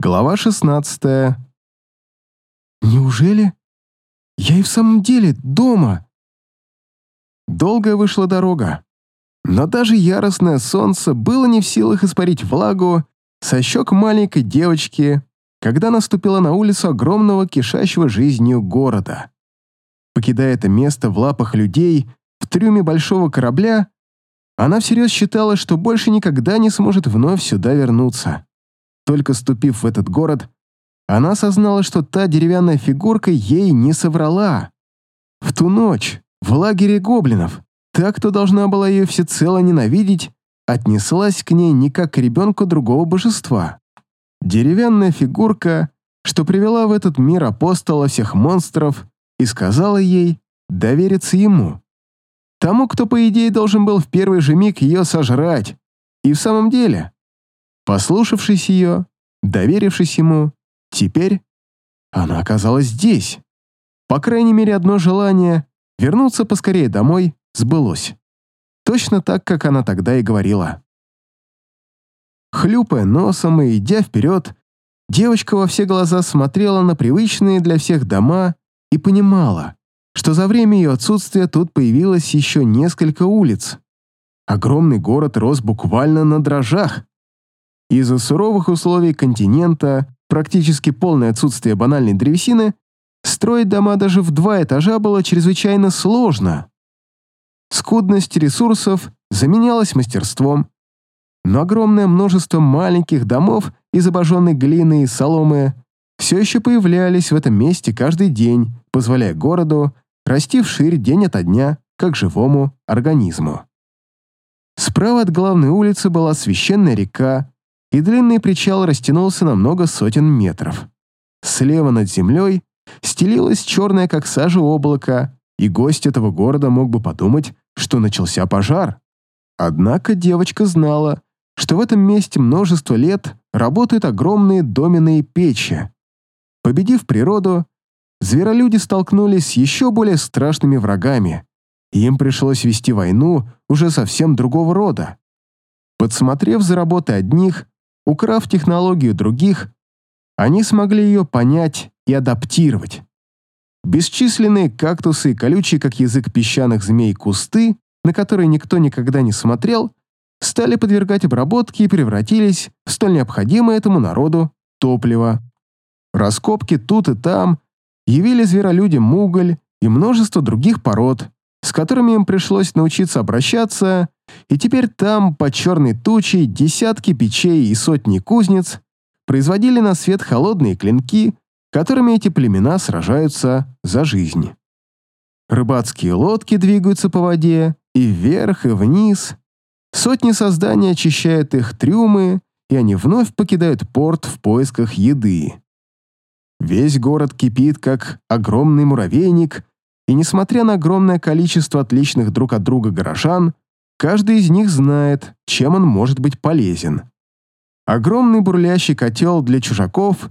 Глава 16. Неужели? Я и в самом деле дома. Долгая вышла дорога. Но даже яростное солнце было не в силах испарить влагу со щек маленькой девочки, когда наступила на улицу огромного кишащего жизнью города. Покидая это место в лапах людей в трюме большого корабля, она всерьез считала, что больше никогда не сможет вновь сюда вернуться. Только ступив в этот город, она осознала, что та деревянная фигурка ей не соврала. В ту ночь, в лагере гоблинов, та, кто должна была ее всецело ненавидеть, отнеслась к ней не как к ребенку другого божества. Деревянная фигурка, что привела в этот мир апостола всех монстров и сказала ей довериться ему. Тому, кто, по идее, должен был в первый же миг ее сожрать. И в самом деле, Послушавшись ее, доверившись ему, теперь она оказалась здесь. По крайней мере, одно желание — вернуться поскорее домой — сбылось. Точно так, как она тогда и говорила. Хлюпая носом и идя вперед, девочка во все глаза смотрела на привычные для всех дома и понимала, что за время ее отсутствия тут появилось еще несколько улиц. Огромный город рос буквально на дрожжах. Из-за суровых условий континента, практически полное отсутствие банальной древесины, строить дома даже в два этажа было чрезвычайно сложно. Скудность ресурсов заменялась мастерством, но огромное множество маленьких домов из обожженной глины и соломы все еще появлялись в этом месте каждый день, позволяя городу расти вширь день ото дня, как живому организму. Справа от главной улицы была священная река, и длинный причал растянулся на много сотен метров. Слева над землей стелилось черное, как сажа, облако, и гость этого города мог бы подумать, что начался пожар. Однако девочка знала, что в этом месте множество лет работают огромные доменные печи. Победив природу, зверолюди столкнулись с еще более страшными врагами, и им пришлось вести войну уже совсем другого рода. Подсмотрев за работой одних, Украв технологию других, они смогли ее понять и адаптировать. Бесчисленные кактусы и колючие, как язык песчаных змей, кусты, на которые никто никогда не смотрел, стали подвергать обработке и превратились в столь необходимое этому народу топливо. Раскопки тут и там явили зверолюдям уголь и множество других пород, с которыми им пришлось научиться обращаться и теперь там, под черной тучей, десятки печей и сотни кузнец производили на свет холодные клинки, которыми эти племена сражаются за жизнь. Рыбацкие лодки двигаются по воде и вверх, и вниз. Сотни созданий очищают их трюмы, и они вновь покидают порт в поисках еды. Весь город кипит, как огромный муравейник, и несмотря на огромное количество отличных друг от друга горожан, Каждый из них знает, чем он может быть полезен. Огромный бурлящий котел для чужаков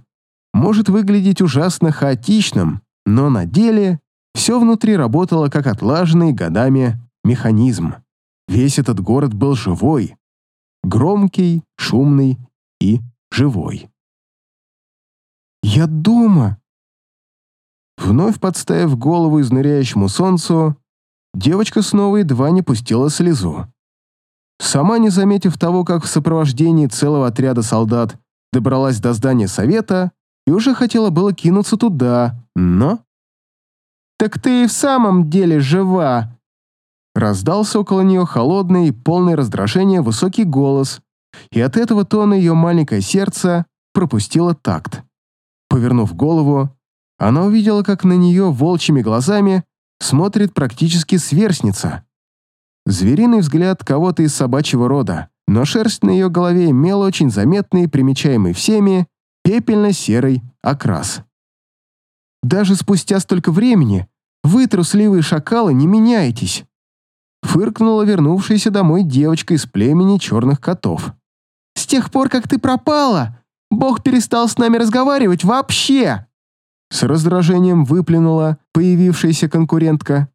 может выглядеть ужасно хаотичным, но на деле все внутри работало как отлаженный годами механизм. Весь этот город был живой, громкий, шумный и живой. «Я дома!» Вновь подставив голову изнуряющему солнцу, девочка снова едва не пустила слезу. Сама не заметив того, как в сопровождении целого отряда солдат добралась до здания совета и уже хотела было кинуться туда, но... «Так ты и в самом деле жива!» Раздался около нее холодный, полный раздражения высокий голос, и от этого тона ее маленькое сердце пропустило такт. Повернув голову, она увидела, как на нее волчьими глазами смотрит практически сверстница. Звериный взгляд кого-то из собачьего рода, но шерсть на ее голове имела очень заметный, примечаемый всеми, пепельно-серый окрас. «Даже спустя столько времени вы, трусливые шакалы, не меняетесь!» фыркнула вернувшаяся домой девочка из племени черных котов. «С тех пор, как ты пропала, Бог перестал с нами разговаривать вообще!» С раздражением выплюнула появившаяся конкурентка.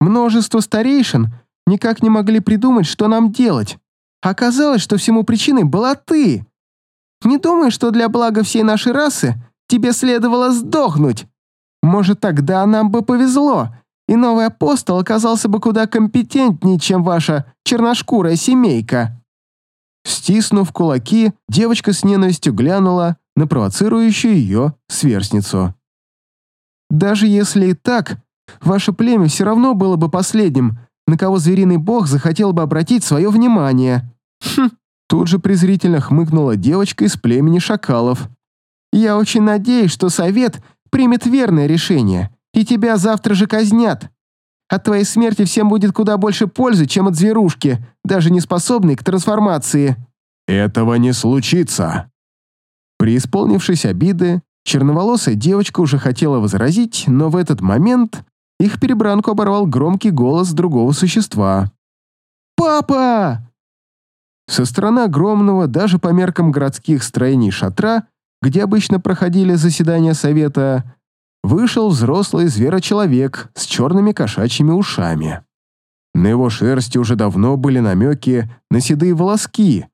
Множество старейшин никак не могли придумать, что нам делать. Оказалось, что всему причиной была ты. Не думай, что для блага всей нашей расы тебе следовало сдохнуть. Может, тогда нам бы повезло, и новый апостол оказался бы куда компетентнее, чем ваша черношкурая семейка». Стиснув кулаки, девочка с ненавистью глянула на провоцирующую ее сверстницу. «Даже если и так, ваше племя все равно было бы последним, на кого звериный бог захотел бы обратить свое внимание». «Хм!» Тут же презрительно хмыкнула девочка из племени шакалов. «Я очень надеюсь, что совет примет верное решение, и тебя завтра же казнят. От твоей смерти всем будет куда больше пользы, чем от зверушки, даже не способной к трансформации». «Этого не случится». Преисполнившись обиды, черноволосая девочка уже хотела возразить, но в этот момент их перебранку оборвал громкий голос другого существа. «Папа!» Со стороны огромного, даже по меркам городских строений шатра, где обычно проходили заседания совета, вышел взрослый зверочеловек с черными кошачьими ушами. На его шерсти уже давно были намеки на седые волоски,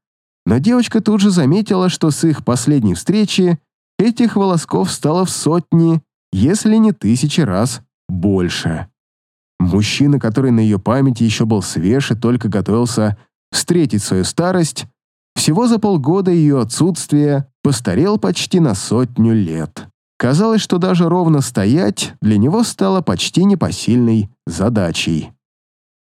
но девочка тут же заметила, что с их последней встречи этих волосков стало в сотни, если не тысячи раз больше. Мужчина, который на ее памяти еще был свеж и только готовился встретить свою старость, всего за полгода ее отсутствия постарел почти на сотню лет. Казалось, что даже ровно стоять для него стало почти непосильной задачей.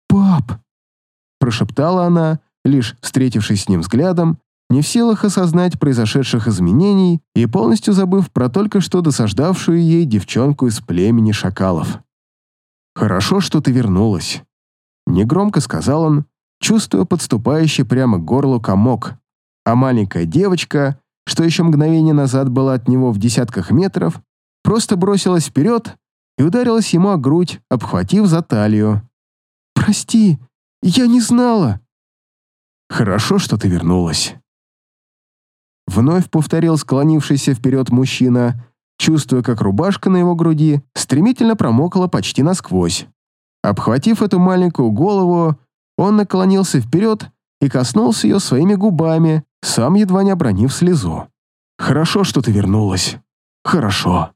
«Пап!» – прошептала она, лишь встретившись с ним взглядом, не в силах осознать произошедших изменений и полностью забыв про только что досаждавшую ей девчонку из племени шакалов. «Хорошо, что ты вернулась», — негромко сказал он, чувствуя подступающий прямо к горлу комок, а маленькая девочка что еще мгновение назад была от него в десятках метров, просто бросилась вперед и ударилась ему о грудь, обхватив за талию. «Прости, я не знала!» «Хорошо, что ты вернулась!» Вновь повторил склонившийся вперед мужчина, чувствуя, как рубашка на его груди стремительно промокла почти насквозь. Обхватив эту маленькую голову, он наклонился вперед и коснулся ее своими губами, сам едва не обронив слезу. «Хорошо, что ты вернулась. Хорошо».